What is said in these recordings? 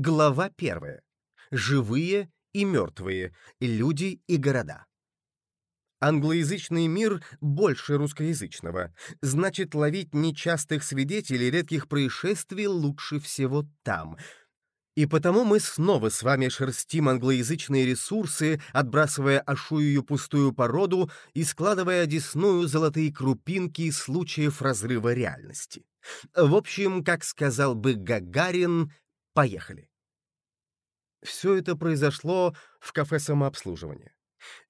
Глава первая. Живые и мертвые. Люди и города. Англоязычный мир больше русскоязычного. Значит, ловить нечастых свидетелей редких происшествий лучше всего там. И потому мы снова с вами шерстим англоязычные ресурсы, отбрасывая ошую пустую породу и складывая одесную золотые крупинки случаев разрыва реальности. В общем, как сказал бы Гагарин, поехали. Все это произошло в кафе самообслуживания.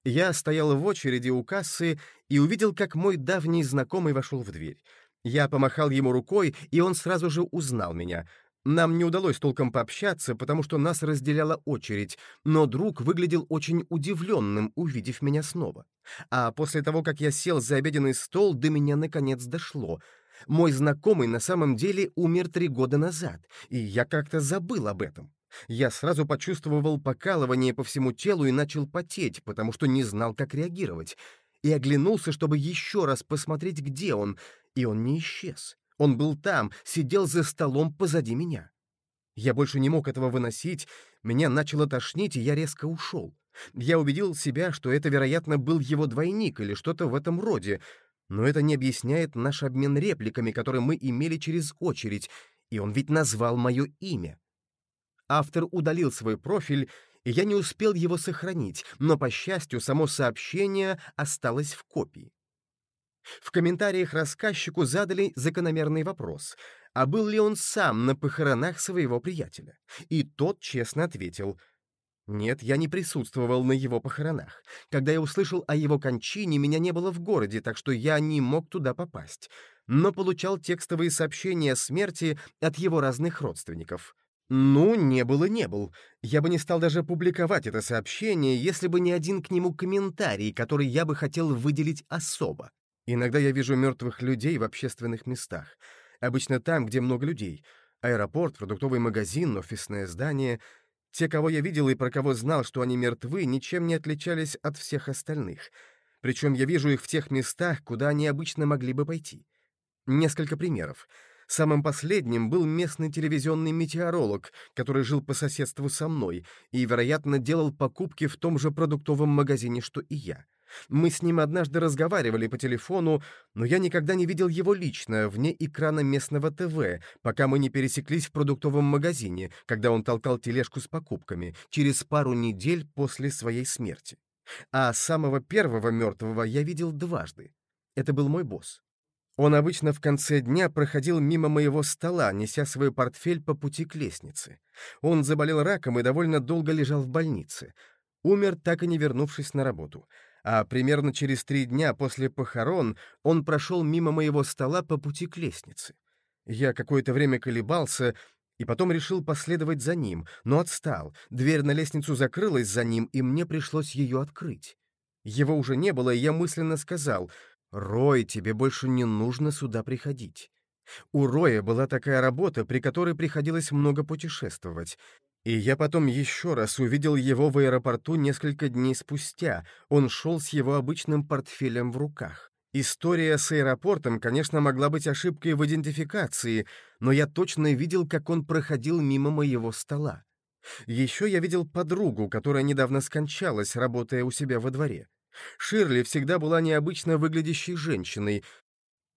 Я стоял в очереди у кассы и увидел, как мой давний знакомый вошел в дверь. Я помахал ему рукой, и он сразу же узнал меня. Нам не удалось толком пообщаться, потому что нас разделяла очередь, но друг выглядел очень удивленным, увидев меня снова. А после того, как я сел за обеденный стол, до меня наконец дошло. Мой знакомый на самом деле умер три года назад, и я как-то забыл об этом. Я сразу почувствовал покалывание по всему телу и начал потеть, потому что не знал, как реагировать. И оглянулся, чтобы еще раз посмотреть, где он, и он не исчез. Он был там, сидел за столом позади меня. Я больше не мог этого выносить, меня начало тошнить, и я резко ушел. Я убедил себя, что это, вероятно, был его двойник или что-то в этом роде, но это не объясняет наш обмен репликами, который мы имели через очередь, и он ведь назвал мое имя. Автор удалил свой профиль, и я не успел его сохранить, но, по счастью, само сообщение осталось в копии. В комментариях рассказчику задали закономерный вопрос, а был ли он сам на похоронах своего приятеля? И тот честно ответил, «Нет, я не присутствовал на его похоронах. Когда я услышал о его кончине, меня не было в городе, так что я не мог туда попасть, но получал текстовые сообщения о смерти от его разных родственников. Ну, не было, не был. Я бы не стал даже публиковать это сообщение, если бы не один к нему комментарий, который я бы хотел выделить особо. Иногда я вижу мертвых людей в общественных местах. Обычно там, где много людей. Аэропорт, продуктовый магазин, офисное здание. Те, кого я видел и про кого знал, что они мертвы, ничем не отличались от всех остальных. Причем я вижу их в тех местах, куда они обычно могли бы пойти. Несколько примеров. Самым последним был местный телевизионный метеоролог, который жил по соседству со мной и, вероятно, делал покупки в том же продуктовом магазине, что и я. Мы с ним однажды разговаривали по телефону, но я никогда не видел его лично, вне экрана местного ТВ, пока мы не пересеклись в продуктовом магазине, когда он толкал тележку с покупками, через пару недель после своей смерти. А самого первого мертвого я видел дважды. Это был мой босс. Он обычно в конце дня проходил мимо моего стола, неся свой портфель по пути к лестнице. Он заболел раком и довольно долго лежал в больнице. Умер, так и не вернувшись на работу. А примерно через три дня после похорон он прошел мимо моего стола по пути к лестнице. Я какое-то время колебался и потом решил последовать за ним, но отстал. Дверь на лестницу закрылась за ним, и мне пришлось ее открыть. Его уже не было, и я мысленно сказал «Рой, тебе больше не нужно сюда приходить». У Роя была такая работа, при которой приходилось много путешествовать. И я потом еще раз увидел его в аэропорту несколько дней спустя. Он шел с его обычным портфелем в руках. История с аэропортом, конечно, могла быть ошибкой в идентификации, но я точно видел, как он проходил мимо моего стола. Еще я видел подругу, которая недавно скончалась, работая у себя во дворе. Ширли всегда была необычно выглядящей женщиной.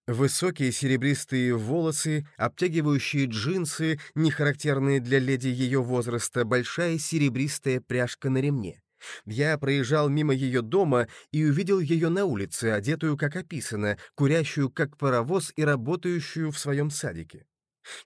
Высокие серебристые волосы, обтягивающие джинсы, не характерные для леди ее возраста, большая серебристая пряжка на ремне. Я проезжал мимо ее дома и увидел ее на улице, одетую как описано, курящую как паровоз и работающую в своем садике.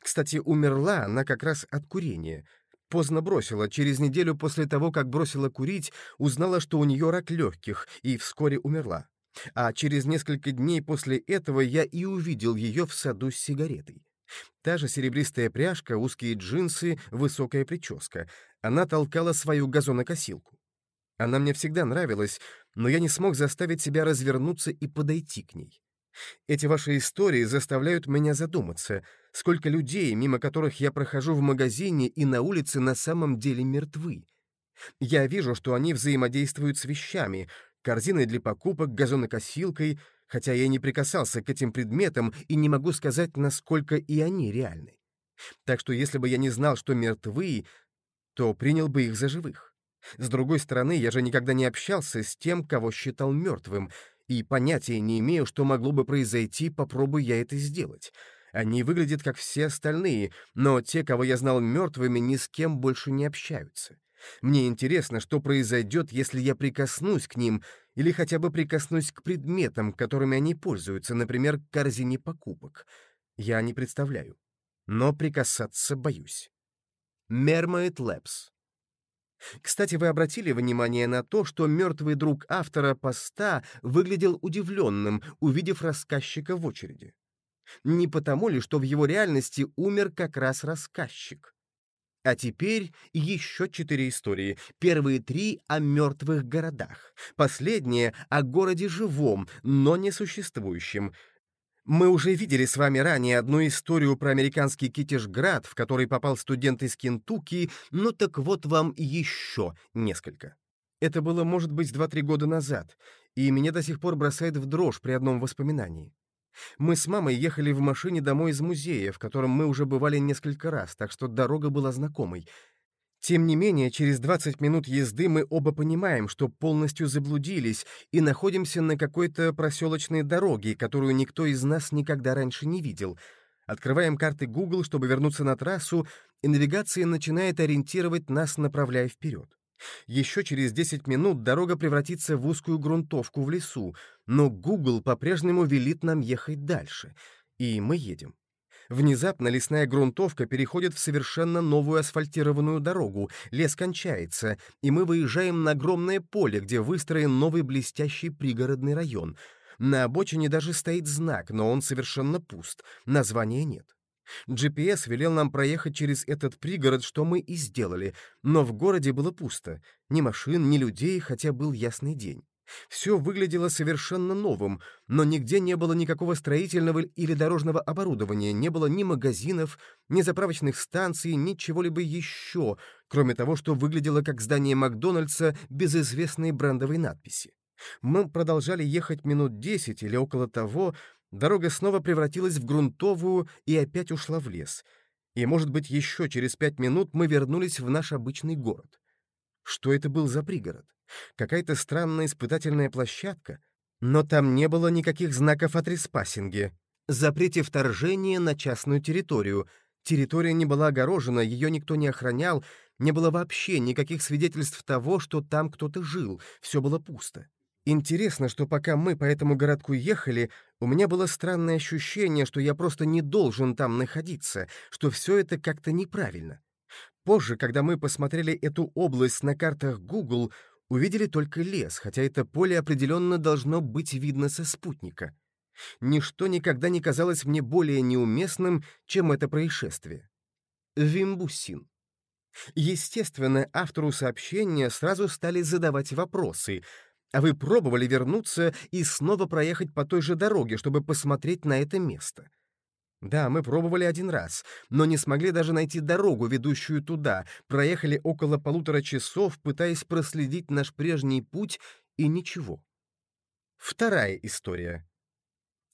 Кстати, умерла она как раз от курения. Поздно бросила. Через неделю после того, как бросила курить, узнала, что у нее рак легких, и вскоре умерла. А через несколько дней после этого я и увидел ее в саду с сигаретой. Та же серебристая пряжка, узкие джинсы, высокая прическа. Она толкала свою газонокосилку. Она мне всегда нравилась, но я не смог заставить себя развернуться и подойти к ней. Эти ваши истории заставляют меня задуматься, сколько людей, мимо которых я прохожу в магазине и на улице, на самом деле мертвы. Я вижу, что они взаимодействуют с вещами, корзиной для покупок, газонокосилкой, хотя я не прикасался к этим предметам и не могу сказать, насколько и они реальны. Так что если бы я не знал, что мертвы, то принял бы их за живых. С другой стороны, я же никогда не общался с тем, кого считал мертвым, и понятия не имею, что могло бы произойти, попробуй я это сделать. Они выглядят как все остальные, но те, кого я знал мертвыми, ни с кем больше не общаются. Мне интересно, что произойдет, если я прикоснусь к ним или хотя бы прикоснусь к предметам, которыми они пользуются, например, к корзине покупок. Я не представляю. Но прикасаться боюсь. Mermaid Labs. Кстати, вы обратили внимание на то, что мертвый друг автора поста выглядел удивленным, увидев рассказчика в очереди? Не потому ли, что в его реальности умер как раз рассказчик? А теперь еще четыре истории. Первые три — о мертвых городах. Последняя — о городе живом, но не существующем. Мы уже видели с вами ранее одну историю про американский Китежград, в который попал студент из Кентукки, ну так вот вам еще несколько. Это было, может быть, два-три года назад, и меня до сих пор бросает в дрожь при одном воспоминании. Мы с мамой ехали в машине домой из музея, в котором мы уже бывали несколько раз, так что дорога была знакомой. Тем не менее, через 20 минут езды мы оба понимаем, что полностью заблудились и находимся на какой-то проселочной дороге, которую никто из нас никогда раньше не видел. Открываем карты Google, чтобы вернуться на трассу, и навигация начинает ориентировать нас, направляя вперед. Еще через 10 минут дорога превратится в узкую грунтовку в лесу, но Google по-прежнему велит нам ехать дальше, и мы едем. Внезапно лесная грунтовка переходит в совершенно новую асфальтированную дорогу, лес кончается, и мы выезжаем на огромное поле, где выстроен новый блестящий пригородный район. На обочине даже стоит знак, но он совершенно пуст, названия нет. GPS велел нам проехать через этот пригород, что мы и сделали, но в городе было пусто. Ни машин, ни людей, хотя был ясный день. Все выглядело совершенно новым, но нигде не было никакого строительного или дорожного оборудования, не было ни магазинов, ни заправочных станций, ни чего-либо еще, кроме того, что выглядело как здание Макдональдса без известной брендовой надписи. Мы продолжали ехать минут десять или около того, Дорога снова превратилась в грунтовую и опять ушла в лес. И, может быть, еще через пять минут мы вернулись в наш обычный город. Что это был за пригород? Какая-то странная испытательная площадка? Но там не было никаких знаков о треспассинге, запрете вторжения на частную территорию. Территория не была огорожена, ее никто не охранял, не было вообще никаких свидетельств того, что там кто-то жил, все было пусто. Интересно, что пока мы по этому городку ехали, у меня было странное ощущение, что я просто не должен там находиться, что все это как-то неправильно. Позже, когда мы посмотрели эту область на картах Google, увидели только лес, хотя это поле определенно должно быть видно со спутника. Ничто никогда не казалось мне более неуместным, чем это происшествие. Вимбусин. Естественно, автору сообщения сразу стали задавать вопросы — а вы пробовали вернуться и снова проехать по той же дороге, чтобы посмотреть на это место? Да, мы пробовали один раз, но не смогли даже найти дорогу, ведущую туда. Проехали около полутора часов, пытаясь проследить наш прежний путь, и ничего. Вторая история.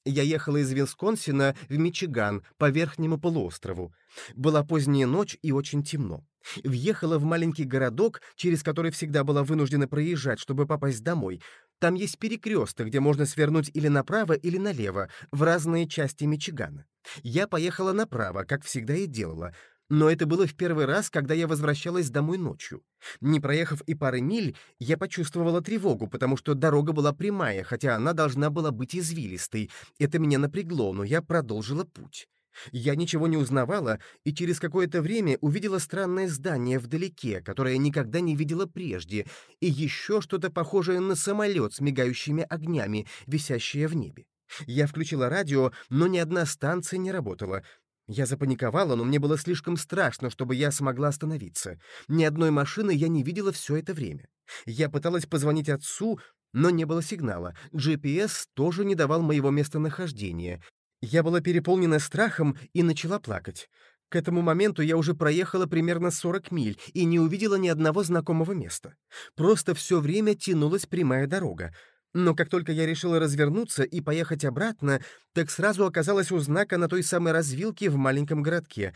Я ехала из Висконсина в Мичиган по верхнему полуострову. Была поздняя ночь и очень темно. Въехала в маленький городок, через который всегда была вынуждена проезжать, чтобы попасть домой. Там есть перекресток, где можно свернуть или направо, или налево, в разные части Мичигана. Я поехала направо, как всегда и делала — но это было в первый раз, когда я возвращалась домой ночью. Не проехав и пары миль, я почувствовала тревогу, потому что дорога была прямая, хотя она должна была быть извилистой. Это меня напрягло, но я продолжила путь. Я ничего не узнавала и через какое-то время увидела странное здание вдалеке, которое никогда не видела прежде, и еще что-то похожее на самолет с мигающими огнями, висящее в небе. Я включила радио, но ни одна станция не работала. Я запаниковала, но мне было слишком страшно, чтобы я смогла остановиться. Ни одной машины я не видела все это время. Я пыталась позвонить отцу, но не было сигнала. GPS тоже не давал моего местонахождения. Я была переполнена страхом и начала плакать. К этому моменту я уже проехала примерно 40 миль и не увидела ни одного знакомого места. Просто все время тянулась прямая дорога. Но как только я решила развернуться и поехать обратно, так сразу оказалась у знака на той самой развилке в маленьком городке.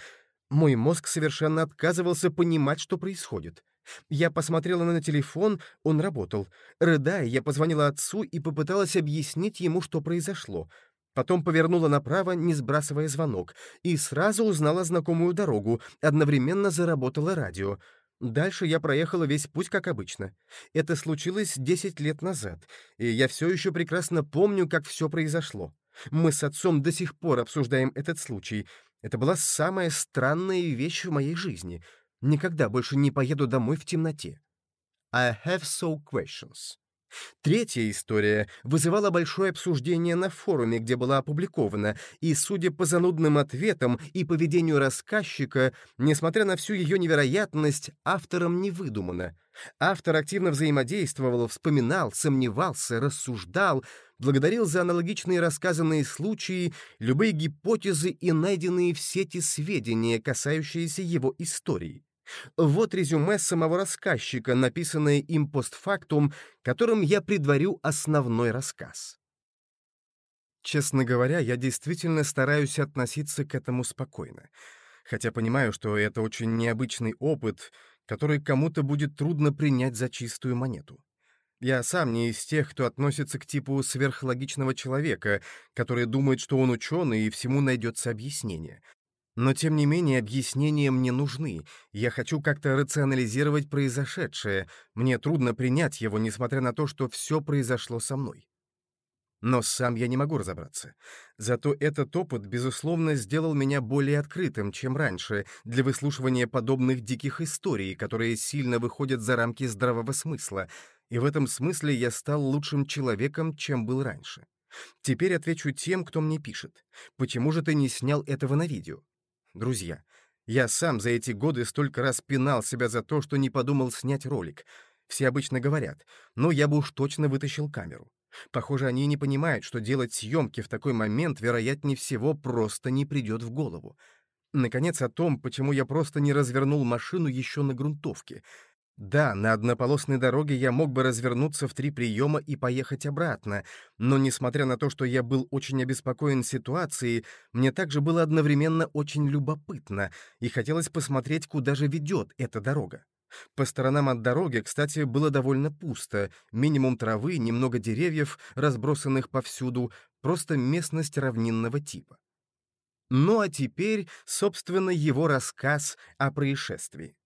Мой мозг совершенно отказывался понимать, что происходит. Я посмотрела на телефон, он работал. Рыдая, я позвонила отцу и попыталась объяснить ему, что произошло. Потом повернула направо, не сбрасывая звонок, и сразу узнала знакомую дорогу, одновременно заработало радио. Дальше я проехала весь путь, как обычно. Это случилось 10 лет назад, и я все еще прекрасно помню, как все произошло. Мы с отцом до сих пор обсуждаем этот случай. Это была самая странная вещь в моей жизни. Никогда больше не поеду домой в темноте. I have so questions. Третья история вызывала большое обсуждение на форуме, где была опубликована, и, судя по занудным ответам и поведению рассказчика, несмотря на всю ее невероятность, автором не выдумана. Автор активно взаимодействовал, вспоминал, сомневался, рассуждал, благодарил за аналогичные рассказанные случаи, любые гипотезы и найденные в сети сведения, касающиеся его истории. Вот резюме самого рассказчика, написанное им постфактум, которым я предварю основной рассказ. Честно говоря, я действительно стараюсь относиться к этому спокойно, хотя понимаю, что это очень необычный опыт, который кому-то будет трудно принять за чистую монету. Я сам не из тех, кто относится к типу сверхлогичного человека, который думает, что он ученый и всему найдется объяснение. Но, тем не менее, объяснения мне нужны. Я хочу как-то рационализировать произошедшее. Мне трудно принять его, несмотря на то, что все произошло со мной. Но сам я не могу разобраться. Зато этот опыт, безусловно, сделал меня более открытым, чем раньше, для выслушивания подобных диких историй, которые сильно выходят за рамки здравого смысла, и в этом смысле я стал лучшим человеком, чем был раньше. Теперь отвечу тем, кто мне пишет. Почему же ты не снял этого на видео? Друзья, я сам за эти годы столько раз пинал себя за то, что не подумал снять ролик. Все обычно говорят, но я бы уж точно вытащил камеру. Похоже, они не понимают, что делать съемки в такой момент, вероятнее всего, просто не придет в голову. Наконец, о том, почему я просто не развернул машину еще на грунтовке. Да, на однополосной дороге я мог бы развернуться в три приема и поехать обратно, но, несмотря на то, что я был очень обеспокоен ситуацией, мне также было одновременно очень любопытно, и хотелось посмотреть, куда же ведет эта дорога. По сторонам от дороги, кстати, было довольно пусто, минимум травы, немного деревьев, разбросанных повсюду, просто местность равнинного типа. Ну а теперь, собственно, его рассказ о происшествии.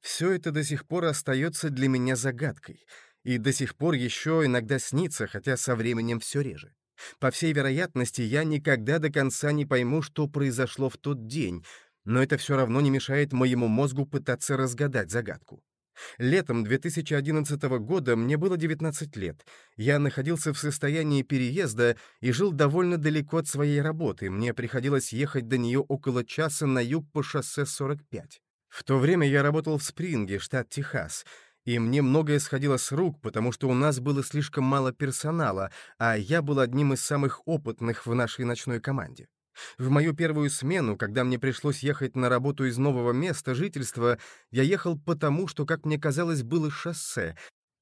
Все это до сих пор остается для меня загадкой, и до сих пор еще иногда снится, хотя со временем все реже. По всей вероятности, я никогда до конца не пойму, что произошло в тот день, но это все равно не мешает моему мозгу пытаться разгадать загадку. Летом 2011 года мне было 19 лет. Я находился в состоянии переезда и жил довольно далеко от своей работы. Мне приходилось ехать до нее около часа на юг по шоссе 45. В то время я работал в Спринге, штат Техас, и мне многое сходило с рук, потому что у нас было слишком мало персонала, а я был одним из самых опытных в нашей ночной команде. В мою первую смену, когда мне пришлось ехать на работу из нового места жительства, я ехал потому, что, как мне казалось, было шоссе.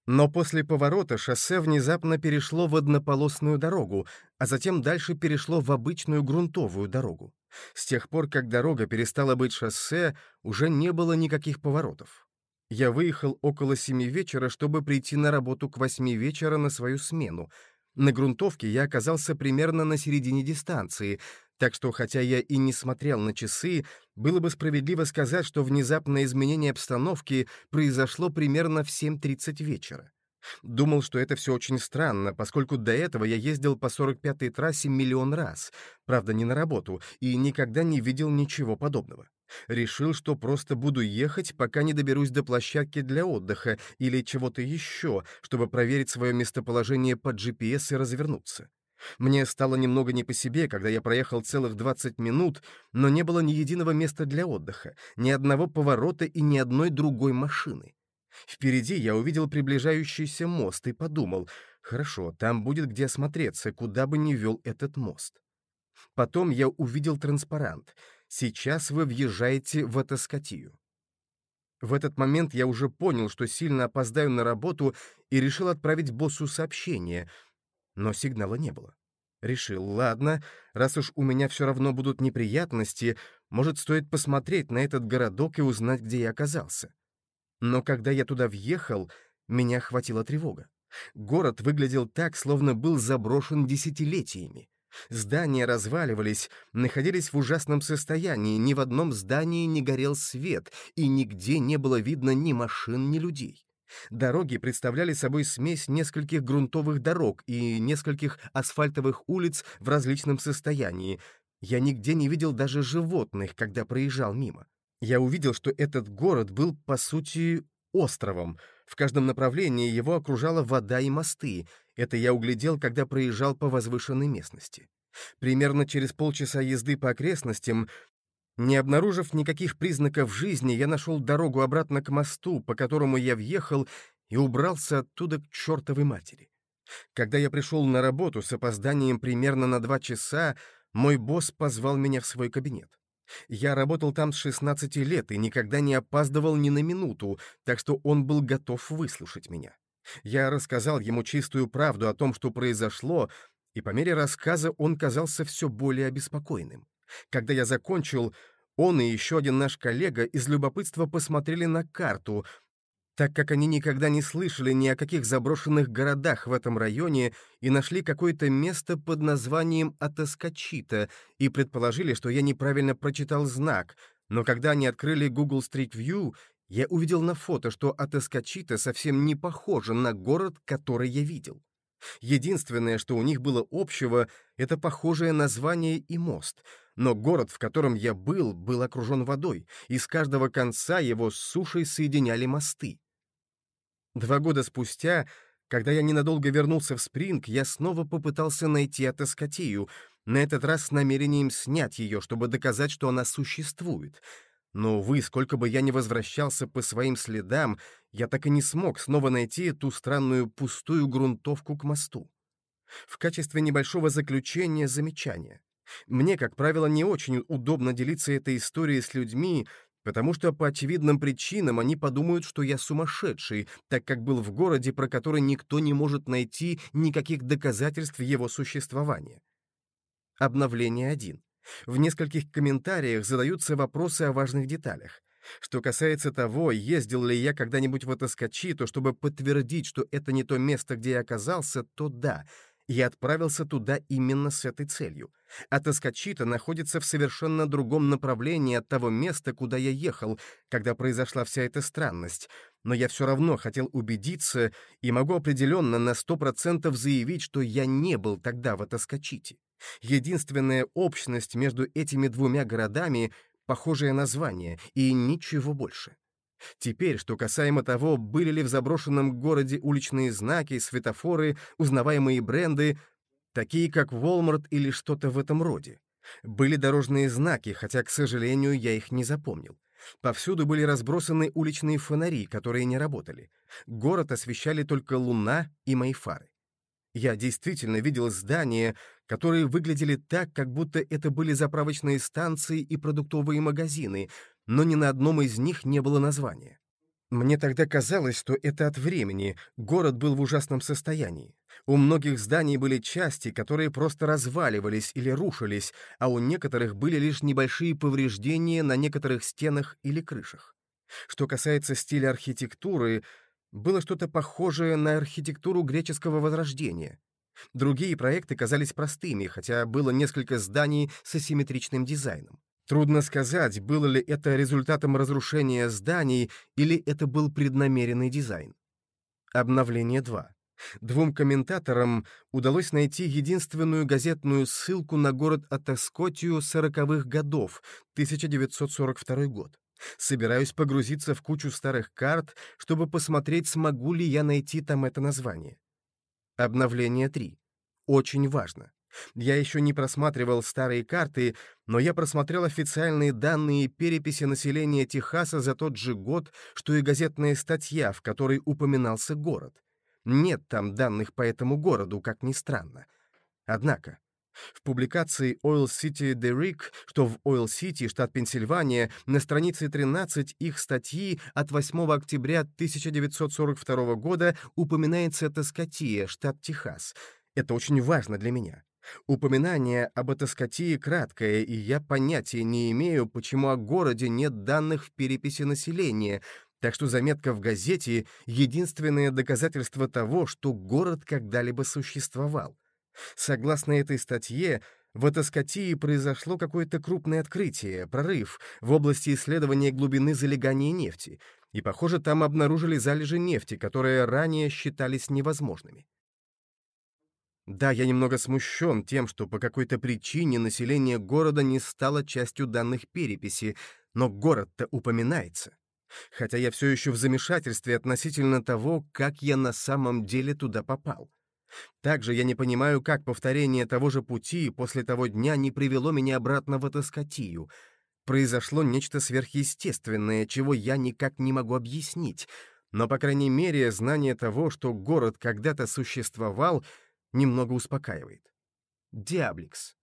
Но после поворота шоссе внезапно перешло в однополосную дорогу, а затем дальше перешло в обычную грунтовую дорогу. С тех пор, как дорога перестала быть шоссе, уже не было никаких поворотов. Я выехал около семи вечера, чтобы прийти на работу к восьми вечера на свою смену. На грунтовке я оказался примерно на середине дистанции, так что, хотя я и не смотрел на часы, было бы справедливо сказать, что внезапное изменение обстановки произошло примерно в 7.30 вечера. Думал, что это все очень странно, поскольку до этого я ездил по 45-й трассе миллион раз, правда, не на работу, и никогда не видел ничего подобного. Решил, что просто буду ехать, пока не доберусь до площадки для отдыха или чего-то еще, чтобы проверить свое местоположение по GPS и развернуться. Мне стало немного не по себе, когда я проехал целых 20 минут, но не было ни единого места для отдыха, ни одного поворота и ни одной другой машины. Впереди я увидел приближающийся мост и подумал, хорошо, там будет где осмотреться, куда бы ни вел этот мост. Потом я увидел транспарант. Сейчас вы въезжаете в Атаскатию. В этот момент я уже понял, что сильно опоздаю на работу и решил отправить боссу сообщение, но сигнала не было. Решил, ладно, раз уж у меня все равно будут неприятности, Может, стоит посмотреть на этот городок и узнать, где я оказался. Но когда я туда въехал, меня охватила тревога. Город выглядел так, словно был заброшен десятилетиями. Здания разваливались, находились в ужасном состоянии, ни в одном здании не горел свет, и нигде не было видно ни машин, ни людей. Дороги представляли собой смесь нескольких грунтовых дорог и нескольких асфальтовых улиц в различном состоянии. Я нигде не видел даже животных, когда проезжал мимо. Я увидел, что этот город был, по сути, островом. В каждом направлении его окружала вода и мосты. Это я углядел, когда проезжал по возвышенной местности. Примерно через полчаса езды по окрестностям не обнаружив никаких признаков жизни, я нашел дорогу обратно к мосту, по которому я въехал, и убрался оттуда к чертовой матери. Когда я пришел на работу с опозданием примерно на два часа, мой босс позвал меня в свой кабинет. Я работал там с 16 лет и никогда не опаздывал ни на минуту, так что он был готов выслушать меня. Я рассказал ему чистую правду о том, что произошло, и по мере рассказа он казался все более обеспокоенным. Когда я закончил, он и еще один наш коллега из любопытства посмотрели на карту, так как они никогда не слышали ни о каких заброшенных городах в этом районе и нашли какое-то место под названием Атаскачита и предположили, что я неправильно прочитал знак, но когда они открыли Google Street View, я увидел на фото, что Атаскачита совсем не похожа на город, который я видел. Единственное, что у них было общего, это похожее название и мост — но город, в котором я был, был окружен водой, и с каждого конца его с сушей соединяли мосты. Два года спустя, когда я ненадолго вернулся в Спринг, я снова попытался найти Атаскотию, на этот раз с намерением снять ее, чтобы доказать, что она существует. Но, увы, сколько бы я ни возвращался по своим следам, я так и не смог снова найти ту странную пустую грунтовку к мосту. В качестве небольшого заключения замечания. Мне, как правило, не очень удобно делиться этой историей с людьми, потому что по очевидным причинам они подумают, что я сумасшедший, так как был в городе, про который никто не может найти никаких доказательств его существования. Обновление 1. В нескольких комментариях задаются вопросы о важных деталях. Что касается того, ездил ли я когда-нибудь в Атаскачи, то чтобы подтвердить, что это не то место, где я оказался, то да — я отправился туда именно с этой целью. А Тоскачита находится в совершенно другом направлении от того места, куда я ехал, когда произошла вся эта странность. Но я все равно хотел убедиться и могу определенно на сто процентов заявить, что я не был тогда в Тоскачите. Единственная общность между этими двумя городами — похожее название, и ничего больше. Теперь, что касаемо того, были ли в заброшенном городе уличные знаки, светофоры, узнаваемые бренды, такие как Walmart или что-то в этом роде. Были дорожные знаки, хотя, к сожалению, я их не запомнил. Повсюду были разбросаны уличные фонари, которые не работали. Город освещали только луна и мои фары. Я действительно видел здания, которые выглядели так, как будто это были заправочные станции и продуктовые магазины, но ни на одном из них не было названия. Мне тогда казалось, что это от времени, город был в ужасном состоянии. У многих зданий были части, которые просто разваливались или рушились, а у некоторых были лишь небольшие повреждения на некоторых стенах или крышах. Что касается стиля архитектуры, было что-то похожее на архитектуру греческого возрождения. Другие проекты казались простыми, хотя было несколько зданий с асимметричным дизайном. Трудно сказать, было ли это результатом разрушения зданий или это был преднамеренный дизайн. Обновление 2. Двум комментаторам удалось найти единственную газетную ссылку на город Атаскотию сороковых годов, 1942 год. Собираюсь погрузиться в кучу старых карт, чтобы посмотреть, смогу ли я найти там это название. Обновление 3. Очень важно. Я еще не просматривал старые карты, но я просмотрел официальные данные переписи населения Техаса за тот же год, что и газетная статья, в которой упоминался город. Нет там данных по этому городу, как ни странно. Однако, в публикации Oil City Derrick, что в Oil City, штат Пенсильвания, на странице 13 их статьи от 8 октября 1942 года упоминается Тоскотия, штат Техас. Это очень важно для меня. Упоминание об Атаскотии краткое, и я понятия не имею, почему о городе нет данных в переписи населения, так что заметка в газете — единственное доказательство того, что город когда-либо существовал. Согласно этой статье, в Атаскотии произошло какое-то крупное открытие, прорыв в области исследования глубины залегания нефти, и, похоже, там обнаружили залежи нефти, которые ранее считались невозможными. Да, я немного смущен тем, что по какой-то причине население города не стало частью данных переписи, но город-то упоминается. Хотя я все еще в замешательстве относительно того, как я на самом деле туда попал. Также я не понимаю, как повторение того же пути после того дня не привело меня обратно в Атаскотию. Произошло нечто сверхъестественное, чего я никак не могу объяснить. Но, по крайней мере, знание того, что город когда-то существовал — немного успокаивает. Диабликс.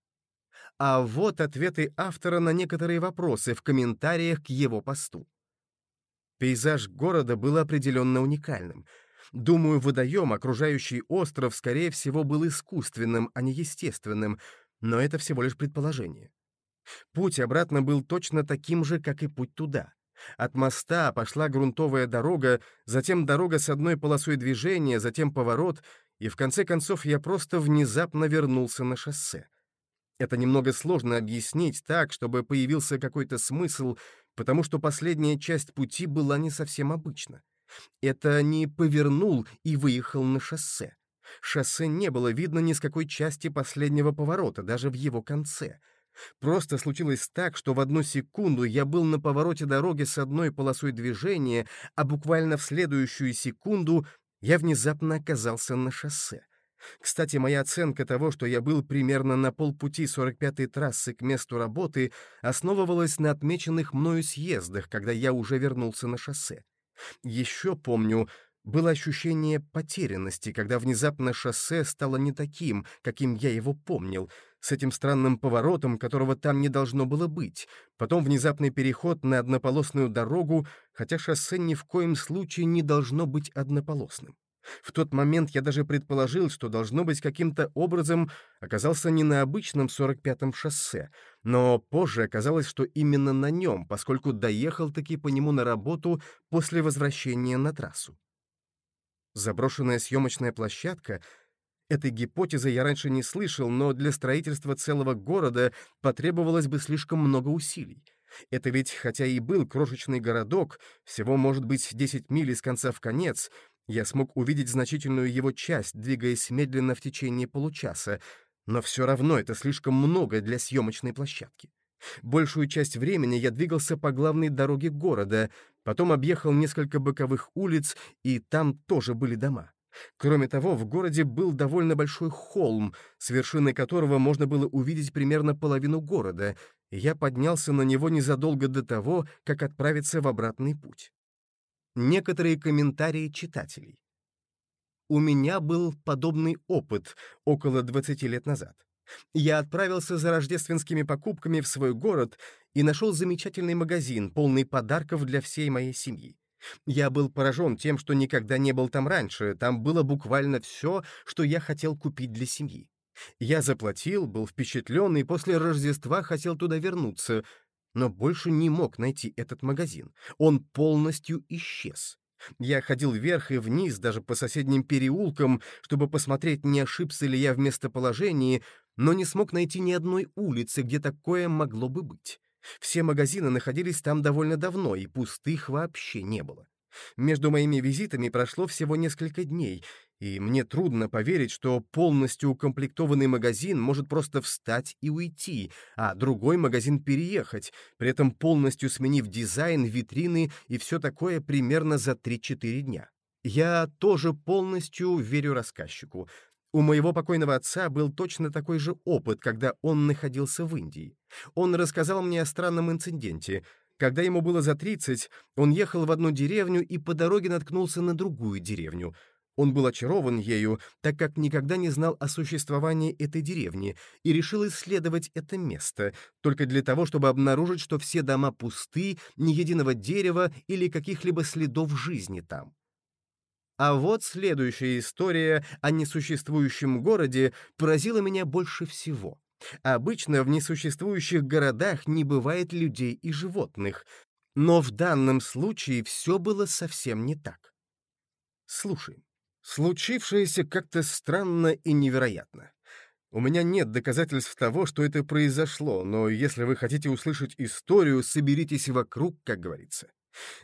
А вот ответы автора на некоторые вопросы в комментариях к его посту. Пейзаж города был определенно уникальным. Думаю, водоем, окружающий остров, скорее всего, был искусственным, а не естественным, но это всего лишь предположение. Путь обратно был точно таким же, как и путь туда. От моста пошла грунтовая дорога, затем дорога с одной полосой движения, затем поворот, и в конце концов я просто внезапно вернулся на шоссе. Это немного сложно объяснить так, чтобы появился какой-то смысл, потому что последняя часть пути была не совсем обычна. Это не повернул и выехал на шоссе. Шоссе не было видно ни с какой части последнего поворота, даже в его конце. Просто случилось так, что в одну секунду я был на повороте дороги с одной полосой движения, а буквально в следующую секунду я внезапно оказался на шоссе. Кстати, моя оценка того, что я был примерно на полпути 45-й трассы к месту работы, основывалась на отмеченных мною съездах, когда я уже вернулся на шоссе. Еще помню, было ощущение потерянности, когда внезапно шоссе стало не таким, каким я его помнил, с этим странным поворотом, которого там не должно было быть, потом внезапный переход на однополосную дорогу, хотя шоссе ни в коем случае не должно быть однополосным. В тот момент я даже предположил, что должно быть каким-то образом оказался не на обычном 45-м шоссе, но позже оказалось, что именно на нем, поскольку доехал таки по нему на работу после возвращения на трассу. Заброшенная съемочная площадка — Этой гипотезы я раньше не слышал, но для строительства целого города потребовалось бы слишком много усилий. Это ведь, хотя и был крошечный городок, всего, может быть, 10 миль из конца в конец, я смог увидеть значительную его часть, двигаясь медленно в течение получаса, но все равно это слишком много для съемочной площадки. Большую часть времени я двигался по главной дороге города, потом объехал несколько боковых улиц, и там тоже были дома. Кроме того, в городе был довольно большой холм, с вершины которого можно было увидеть примерно половину города, и я поднялся на него незадолго до того, как отправиться в обратный путь. Некоторые комментарии читателей. У меня был подобный опыт около 20 лет назад. Я отправился за рождественскими покупками в свой город и нашел замечательный магазин, полный подарков для всей моей семьи. Я был поражен тем, что никогда не был там раньше, там было буквально все, что я хотел купить для семьи. Я заплатил, был впечатлен и после Рождества хотел туда вернуться, но больше не мог найти этот магазин. Он полностью исчез. Я ходил вверх и вниз, даже по соседним переулкам, чтобы посмотреть, не ошибся ли я в местоположении, но не смог найти ни одной улицы, где такое могло бы быть. Все магазины находились там довольно давно, и пустых вообще не было. Между моими визитами прошло всего несколько дней, и мне трудно поверить, что полностью укомплектованный магазин может просто встать и уйти, а другой магазин переехать, при этом полностью сменив дизайн, витрины и все такое примерно за 3-4 дня. Я тоже полностью верю рассказчику. У моего покойного отца был точно такой же опыт, когда он находился в Индии. Он рассказал мне о странном инциденте. Когда ему было за 30, он ехал в одну деревню и по дороге наткнулся на другую деревню. Он был очарован ею, так как никогда не знал о существовании этой деревни и решил исследовать это место, только для того, чтобы обнаружить, что все дома пусты, ни единого дерева или каких-либо следов жизни там. А вот следующая история о несуществующем городе поразила меня больше всего. Обычно в несуществующих городах не бывает людей и животных, но в данном случае все было совсем не так. Слушай, случившееся как-то странно и невероятно. У меня нет доказательств того, что это произошло, но если вы хотите услышать историю, соберитесь вокруг, как говорится.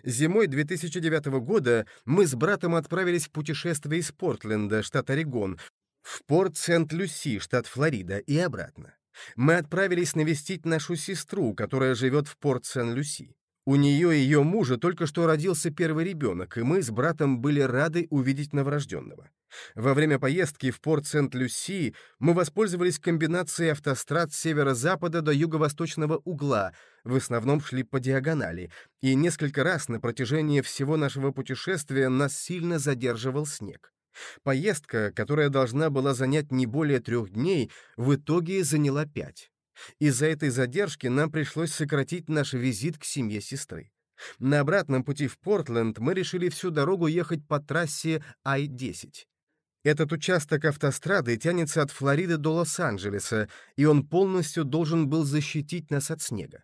Зимой 2009 года мы с братом отправились в путешествие из Портленда, штат Орегон, в порт Сент-Люси, штат Флорида, и обратно. Мы отправились навестить нашу сестру, которая живет в порт Сен-Люси. У нее и ее мужа только что родился первый ребенок, и мы с братом были рады увидеть новорожденного. Во время поездки в порт Сент-Люси мы воспользовались комбинацией автострад с северо-запада до юго-восточного угла, в основном шли по диагонали, и несколько раз на протяжении всего нашего путешествия нас сильно задерживал снег. Поездка, которая должна была занять не более трех дней, в итоге заняла пять. Из-за этой задержки нам пришлось сократить наш визит к семье сестры. На обратном пути в Портленд мы решили всю дорогу ехать по трассе I-10. Этот участок автострады тянется от Флориды до Лос-Анджелеса, и он полностью должен был защитить нас от снега.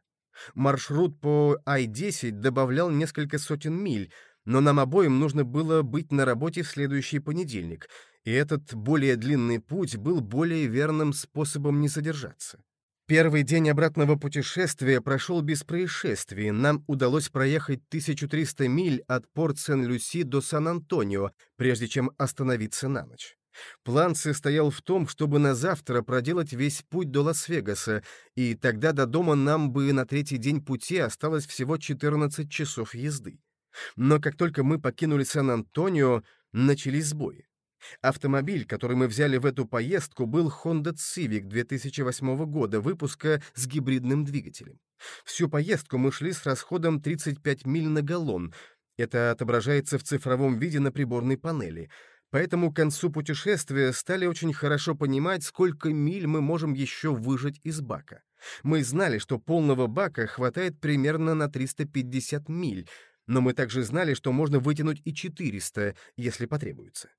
Маршрут по I-10 добавлял несколько сотен миль, но нам обоим нужно было быть на работе в следующий понедельник, и этот более длинный путь был более верным способом не задержаться. Первый день обратного путешествия прошел без происшествий. Нам удалось проехать 1300 миль от порт Сен-Люси до Сан-Антонио, прежде чем остановиться на ночь. План состоял в том, чтобы на завтра проделать весь путь до Лас-Вегаса, и тогда до дома нам бы на третий день пути осталось всего 14 часов езды. Но как только мы покинули Сан-Антонио, начались сбои. Автомобиль, который мы взяли в эту поездку, был Honda Civic 2008 года выпуска с гибридным двигателем. Всю поездку мы шли с расходом 35 миль на галлон. Это отображается в цифровом виде на приборной панели. Поэтому к концу путешествия стали очень хорошо понимать, сколько миль мы можем еще выжать из бака. Мы знали, что полного бака хватает примерно на 350 миль, но мы также знали, что можно вытянуть и 400, если потребуется.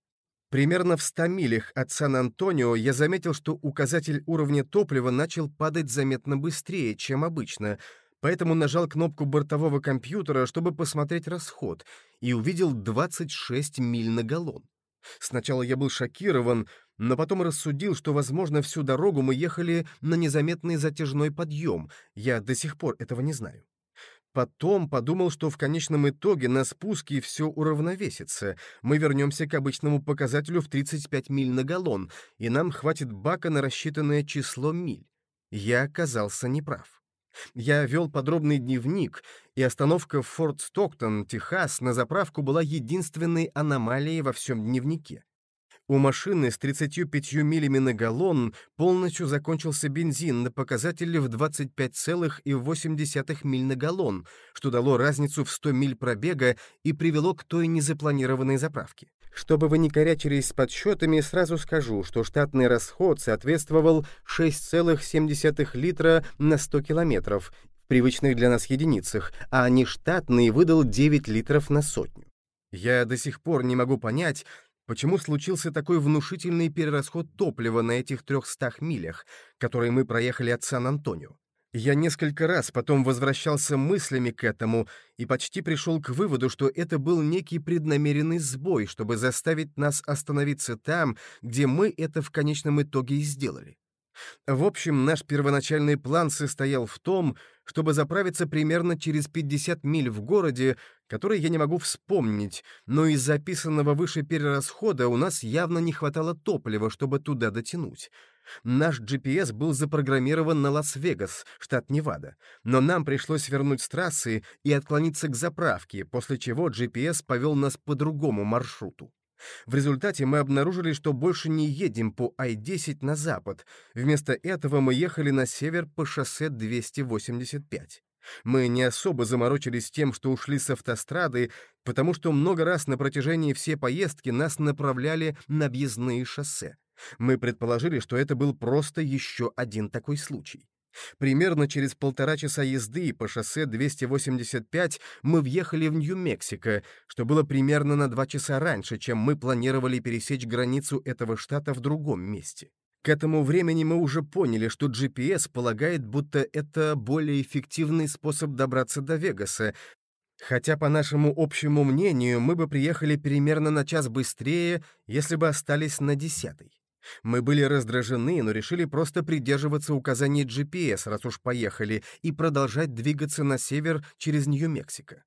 Примерно в 100 милях от Сан-Антонио я заметил, что указатель уровня топлива начал падать заметно быстрее, чем обычно, поэтому нажал кнопку бортового компьютера, чтобы посмотреть расход, и увидел 26 миль на галлон. Сначала я был шокирован, но потом рассудил, что, возможно, всю дорогу мы ехали на незаметный затяжной подъем. Я до сих пор этого не знаю. Потом подумал, что в конечном итоге на спуске все уравновесится. Мы вернемся к обычному показателю в 35 миль на галлон, и нам хватит бака на рассчитанное число миль. Я оказался неправ. Я вел подробный дневник, и остановка в Форт Стоктон, Техас, на заправку была единственной аномалией во всем дневнике. У машины с 35 милями на галлон полностью закончился бензин на показателе в 25,8 миль на галлон, что дало разницу в 100 миль пробега и привело к той незапланированной заправке. Чтобы вы не корячились с подсчетами, сразу скажу, что штатный расход соответствовал 6,7 литра на 100 километров в привычных для нас единицах, а нештатный выдал 9 литров на сотню. Я до сих пор не могу понять, Почему случился такой внушительный перерасход топлива на этих трехстах милях, которые мы проехали от Сан-Антонио? Я несколько раз потом возвращался мыслями к этому и почти пришел к выводу, что это был некий преднамеренный сбой, чтобы заставить нас остановиться там, где мы это в конечном итоге и сделали. В общем, наш первоначальный план состоял в том, чтобы заправиться примерно через 50 миль в городе, который я не могу вспомнить, но из записанного выше перерасхода у нас явно не хватало топлива, чтобы туда дотянуть. Наш GPS был запрограммирован на Лас-Вегас, штат Невада, но нам пришлось вернуть с трассы и отклониться к заправке, после чего GPS повел нас по другому маршруту. В результате мы обнаружили, что больше не едем по Ай-10 на запад. Вместо этого мы ехали на север по шоссе 285. Мы не особо заморочились тем, что ушли с автострады, потому что много раз на протяжении всей поездки нас направляли на объездные шоссе. Мы предположили, что это был просто еще один такой случай. Примерно через полтора часа езды по шоссе 285 мы въехали в Нью-Мексико, что было примерно на два часа раньше, чем мы планировали пересечь границу этого штата в другом месте. К этому времени мы уже поняли, что GPS полагает, будто это более эффективный способ добраться до Вегаса, хотя, по нашему общему мнению, мы бы приехали примерно на час быстрее, если бы остались на десятый. Мы были раздражены, но решили просто придерживаться указаний GPS, раз уж поехали, и продолжать двигаться на север через Нью-Мексико.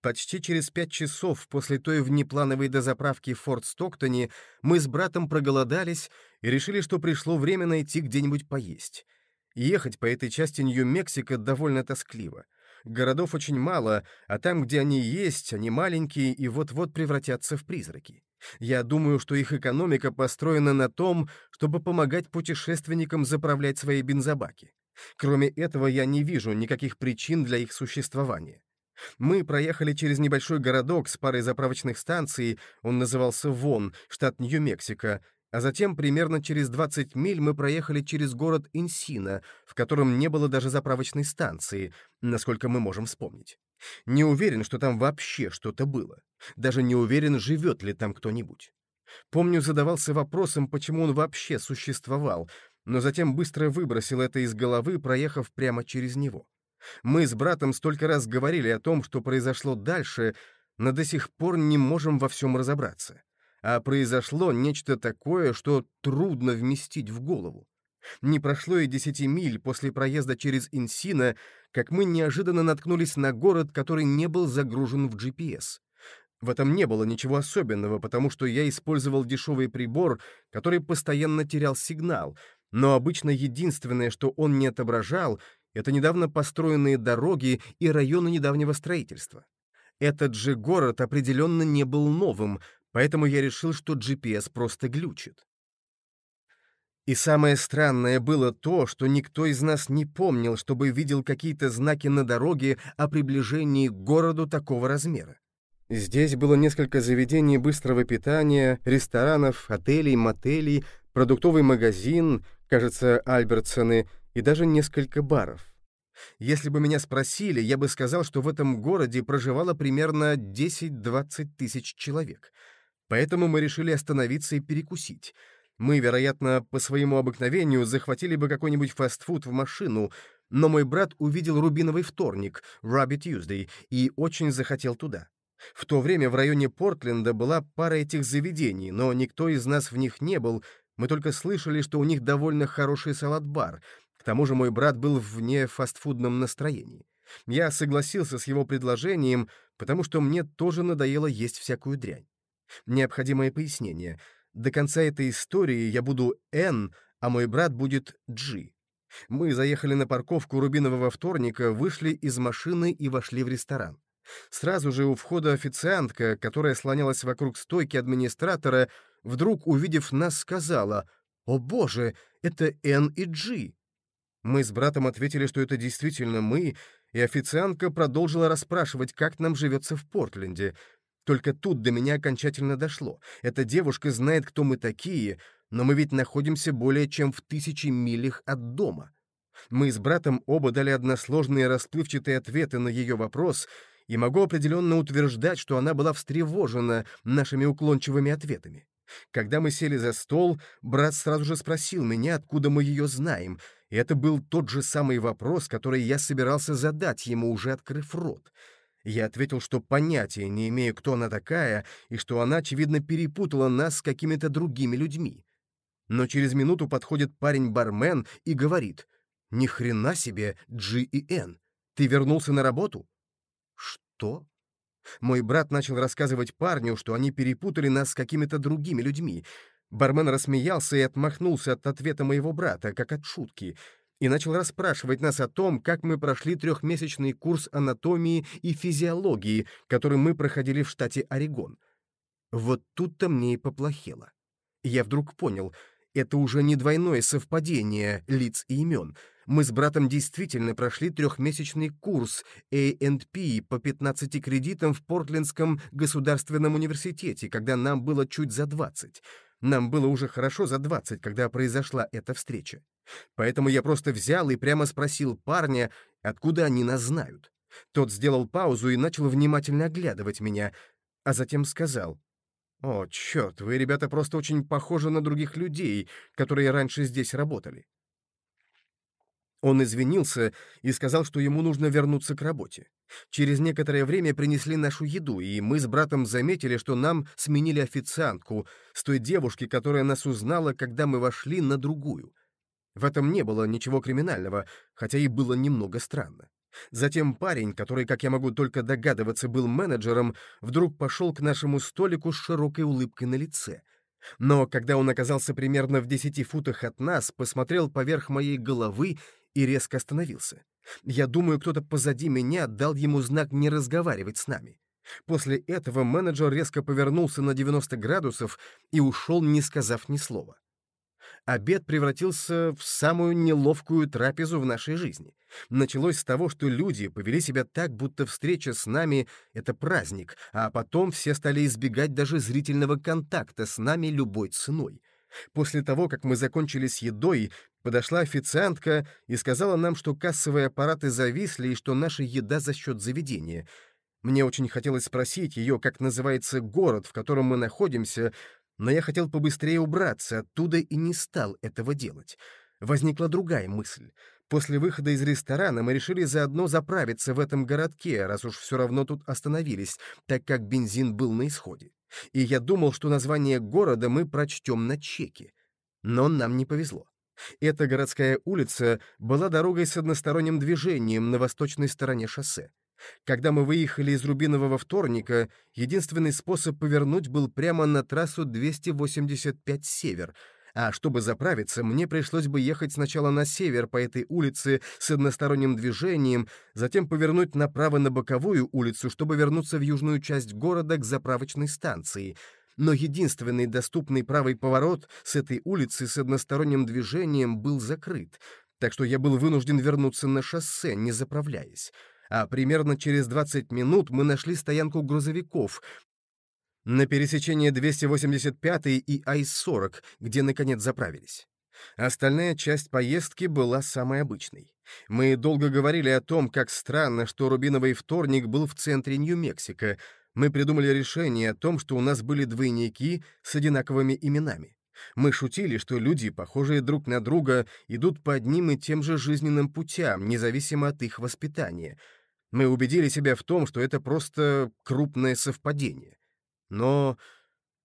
Почти через пять часов после той внеплановой дозаправки в Форт Стоктоне мы с братом проголодались и решили, что пришло время найти где-нибудь поесть. Ехать по этой части Нью-Мексико довольно тоскливо. Городов очень мало, а там, где они есть, они маленькие и вот-вот превратятся в призраки. Я думаю, что их экономика построена на том, чтобы помогать путешественникам заправлять свои бензобаки. Кроме этого, я не вижу никаких причин для их существования. Мы проехали через небольшой городок с парой заправочных станций, он назывался Вон, штат Нью-Мексико, а затем примерно через 20 миль мы проехали через город Инсина, в котором не было даже заправочной станции, насколько мы можем вспомнить. Не уверен, что там вообще что-то было. Даже не уверен, живет ли там кто-нибудь. Помню, задавался вопросом, почему он вообще существовал, но затем быстро выбросил это из головы, проехав прямо через него. Мы с братом столько раз говорили о том, что произошло дальше, но до сих пор не можем во всем разобраться. А произошло нечто такое, что трудно вместить в голову. Не прошло и десяти миль после проезда через Инсина, как мы неожиданно наткнулись на город, который не был загружен в GPS. В этом не было ничего особенного, потому что я использовал дешевый прибор, который постоянно терял сигнал, но обычно единственное, что он не отображал, это недавно построенные дороги и районы недавнего строительства. Этот же город определенно не был новым, поэтому я решил, что GPS просто глючит. И самое странное было то, что никто из нас не помнил, чтобы видел какие-то знаки на дороге о приближении к городу такого размера. Здесь было несколько заведений быстрого питания, ресторанов, отелей, мотелей, продуктовый магазин, кажется, Альбертсоны, и даже несколько баров. Если бы меня спросили, я бы сказал, что в этом городе проживало примерно 10-20 тысяч человек. Поэтому мы решили остановиться и перекусить — мы, вероятно, по своему обыкновению захватили бы какой-нибудь фастфуд в машину, но мой брат увидел рубиновый вторник, Rabbit Tuesday, и очень захотел туда. В то время в районе Портленда была пара этих заведений, но никто из нас в них не был, мы только слышали, что у них довольно хороший салат-бар. К тому же мой брат был вне фастфудном настроении. Я согласился с его предложением, потому что мне тоже надоело есть всякую дрянь. Необходимое пояснение — до конца этой истории я буду Н, а мой брат будет G. Мы заехали на парковку Рубинового вторника, вышли из машины и вошли в ресторан. Сразу же у входа официантка, которая слонялась вокруг стойки администратора, вдруг, увидев нас, сказала «О боже, это Н и G». Мы с братом ответили, что это действительно мы, и официантка продолжила расспрашивать, как нам живется в Портленде — только тут до меня окончательно дошло. Эта девушка знает, кто мы такие, но мы ведь находимся более чем в тысячи милях от дома. Мы с братом оба дали односложные расплывчатые ответы на ее вопрос, и могу определенно утверждать, что она была встревожена нашими уклончивыми ответами. Когда мы сели за стол, брат сразу же спросил меня, откуда мы ее знаем, и это был тот же самый вопрос, который я собирался задать ему, уже открыв рот — я ответил, что понятия не имею, кто она такая, и что она, очевидно, перепутала нас с какими-то другими людьми. Но через минуту подходит парень-бармен и говорит, «Ни хрена себе, G и N, ты вернулся на работу?» «Что?» Мой брат начал рассказывать парню, что они перепутали нас с какими-то другими людьми. Бармен рассмеялся и отмахнулся от ответа моего брата, как от шутки — и начал расспрашивать нас о том, как мы прошли трехмесячный курс анатомии и физиологии, который мы проходили в штате Орегон. Вот тут-то мне и поплохело. Я вдруг понял, это уже не двойное совпадение лиц и имен. Мы с братом действительно прошли трехмесячный курс A&P по 15 кредитам в Портлендском государственном университете, когда нам было чуть за 20. Нам было уже хорошо за 20, когда произошла эта встреча. Поэтому я просто взял и прямо спросил парня, откуда они нас знают. Тот сделал паузу и начал внимательно оглядывать меня, а затем сказал, «О, черт, вы, ребята, просто очень похожи на других людей, которые раньше здесь работали». Он извинился и сказал, что ему нужно вернуться к работе. Через некоторое время принесли нашу еду, и мы с братом заметили, что нам сменили официантку с той девушки, которая нас узнала, когда мы вошли на другую. В этом не было ничего криминального, хотя и было немного странно. Затем парень, который, как я могу только догадываться, был менеджером, вдруг пошел к нашему столику с широкой улыбкой на лице. Но когда он оказался примерно в десяти футах от нас, посмотрел поверх моей головы и резко остановился. Я думаю, кто-то позади меня дал ему знак не разговаривать с нами. После этого менеджер резко повернулся на 90 градусов и ушел, не сказав ни слова обед превратился в самую неловкую трапезу в нашей жизни. Началось с того, что люди повели себя так, будто встреча с нами — это праздник, а потом все стали избегать даже зрительного контакта с нами любой ценой. После того, как мы закончили с едой, подошла официантка и сказала нам, что кассовые аппараты зависли и что наша еда за счет заведения. Мне очень хотелось спросить ее, как называется город, в котором мы находимся, но я хотел побыстрее убраться оттуда и не стал этого делать. Возникла другая мысль. После выхода из ресторана мы решили заодно заправиться в этом городке, раз уж все равно тут остановились, так как бензин был на исходе. И я думал, что название города мы прочтем на чеке. Но нам не повезло. Эта городская улица была дорогой с односторонним движением на восточной стороне шоссе. Когда мы выехали из Рубинового вторника, единственный способ повернуть был прямо на трассу 285 «Север», а чтобы заправиться, мне пришлось бы ехать сначала на север по этой улице с односторонним движением, затем повернуть направо на боковую улицу, чтобы вернуться в южную часть города к заправочной станции. Но единственный доступный правый поворот с этой улицы с односторонним движением был закрыт, так что я был вынужден вернуться на шоссе, не заправляясь а примерно через 20 минут мы нашли стоянку грузовиков на пересечении 285 и АИС-40, где, наконец, заправились. Остальная часть поездки была самой обычной. Мы долго говорили о том, как странно, что Рубиновый вторник был в центре Нью-Мексико. Мы придумали решение о том, что у нас были двойники с одинаковыми именами. Мы шутили, что люди, похожие друг на друга, идут по одним и тем же жизненным путям, независимо от их воспитания — мы убедили себя в том, что это просто крупное совпадение. Но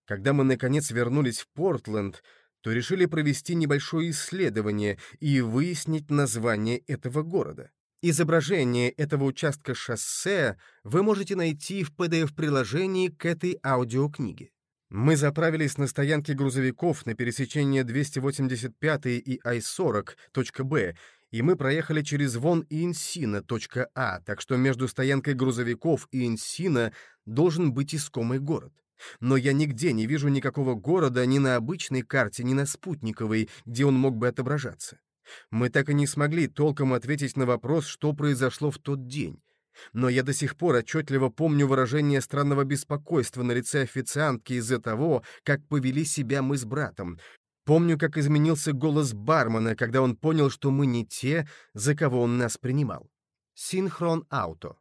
когда мы, наконец, вернулись в Портленд, то решили провести небольшое исследование и выяснить название этого города. Изображение этого участка шоссе вы можете найти в PDF-приложении к этой аудиокниге. Мы заправились на стоянке грузовиков на пересечении 285 и I-40.B и мы проехали через Вон и Инсина, точка А, так что между стоянкой грузовиков и Инсина должен быть искомый город. Но я нигде не вижу никакого города ни на обычной карте, ни на спутниковой, где он мог бы отображаться. Мы так и не смогли толком ответить на вопрос, что произошло в тот день. Но я до сих пор отчетливо помню выражение странного беспокойства на лице официантки из-за того, как повели себя мы с братом, Помню, как изменился голос бармена, когда он понял, что мы не те, за кого он нас принимал. Синхрон Ауто.